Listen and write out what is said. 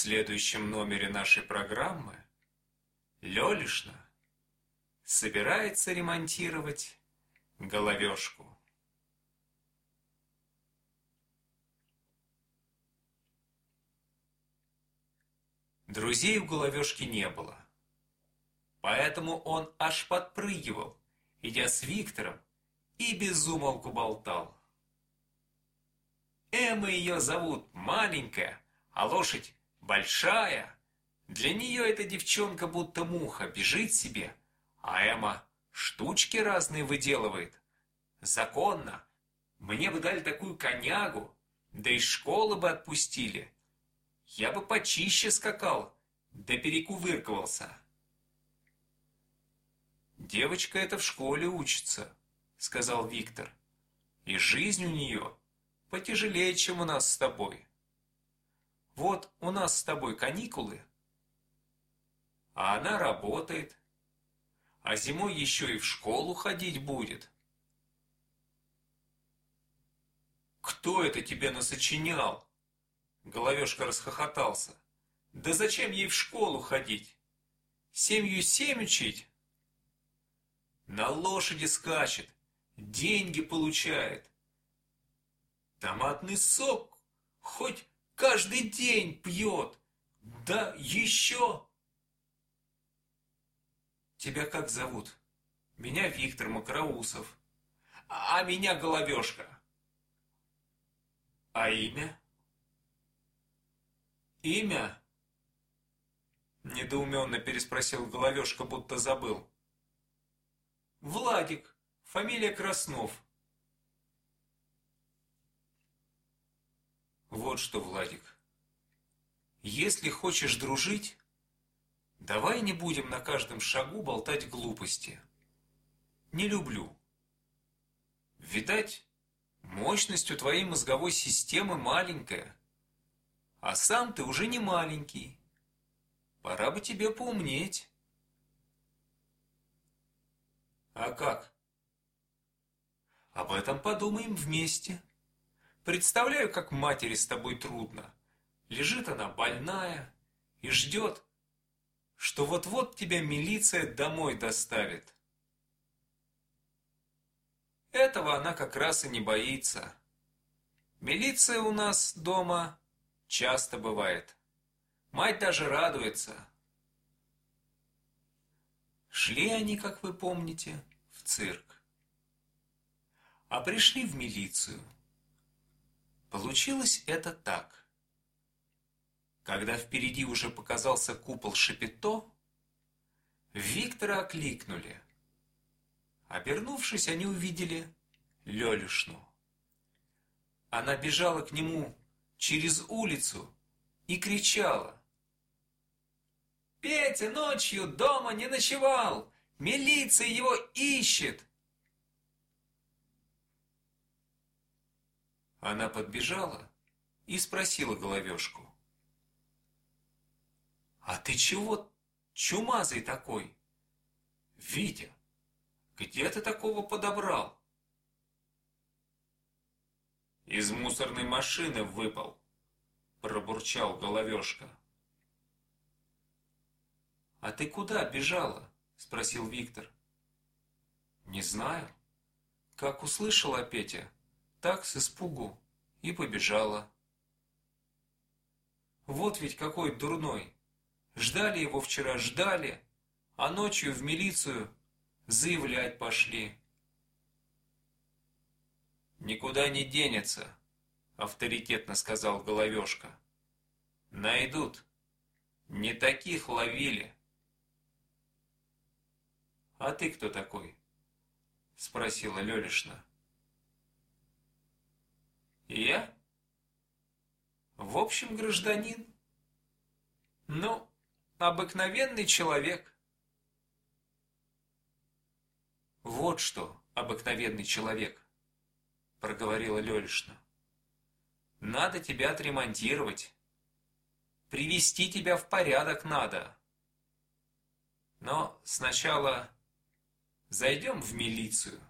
следующем номере нашей программы Лёлишна собирается ремонтировать головешку. Друзей у головешки не было, поэтому он аж подпрыгивал, идя с Виктором, и безумолку болтал. Эмма ее зовут маленькая, а лошадь большая. Для нее эта девчонка будто муха, бежит себе, а Эмма штучки разные выделывает. Законно. Мне бы дали такую конягу, да из школы бы отпустили. Я бы почище скакал, да перекувыркивался. «Девочка эта в школе учится», — сказал Виктор. «И жизнь у нее потяжелее, чем у нас с тобой. Вот у нас с тобой каникулы, а она работает, а зимой еще и в школу ходить будет». «Кто это тебе насочинял?» Головешка расхохотался. Да зачем ей в школу ходить? Семью семь учить? На лошади скачет, деньги получает. Томатный сок хоть каждый день пьет. Да еще... Тебя как зовут? Меня Виктор Макроусов. А меня Головешка. А имя? Имя? Недоуменно переспросил Головешка, будто забыл. Владик, фамилия Краснов. Вот что, Владик, если хочешь дружить, давай не будем на каждом шагу болтать глупости. Не люблю. Видать, мощность у твоей мозговой системы маленькая. А сам ты уже не маленький. Пора бы тебе поумнеть. А как? Об этом подумаем вместе. Представляю, как матери с тобой трудно. Лежит она больная и ждет, что вот-вот тебя милиция домой доставит. Этого она как раз и не боится. Милиция у нас дома Часто бывает. Мать даже радуется. Шли они, как вы помните, в цирк. А пришли в милицию. Получилось это так. Когда впереди уже показался купол Шапито, Виктора окликнули. Обернувшись, они увидели Лёлюшну. Она бежала к нему через улицу и кричала. «Петя ночью дома не ночевал! Милиция его ищет!» Она подбежала и спросила головешку. «А ты чего чумазый такой? Витя, где ты такого подобрал?» Из мусорной машины выпал, пробурчал головешка. А ты куда бежала? спросил Виктор. Не знаю. Как услышала Петя, так с испугу и побежала. Вот ведь какой дурной. Ждали его вчера, ждали, а ночью в милицию заявлять пошли. «Никуда не денется», — авторитетно сказал Головешка. «Найдут. Не таких ловили». «А ты кто такой?» — спросила Лёлишна. «Я? В общем, гражданин. Ну, обыкновенный человек». «Вот что, обыкновенный человек», — проговорила Лёлишна. «Надо тебя отремонтировать. Привести тебя в порядок надо. Но сначала зайдем в милицию».